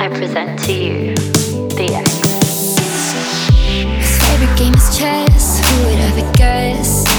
I present to you the X. Favorite game is chess. Who would ever guess?